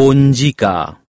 本ポンか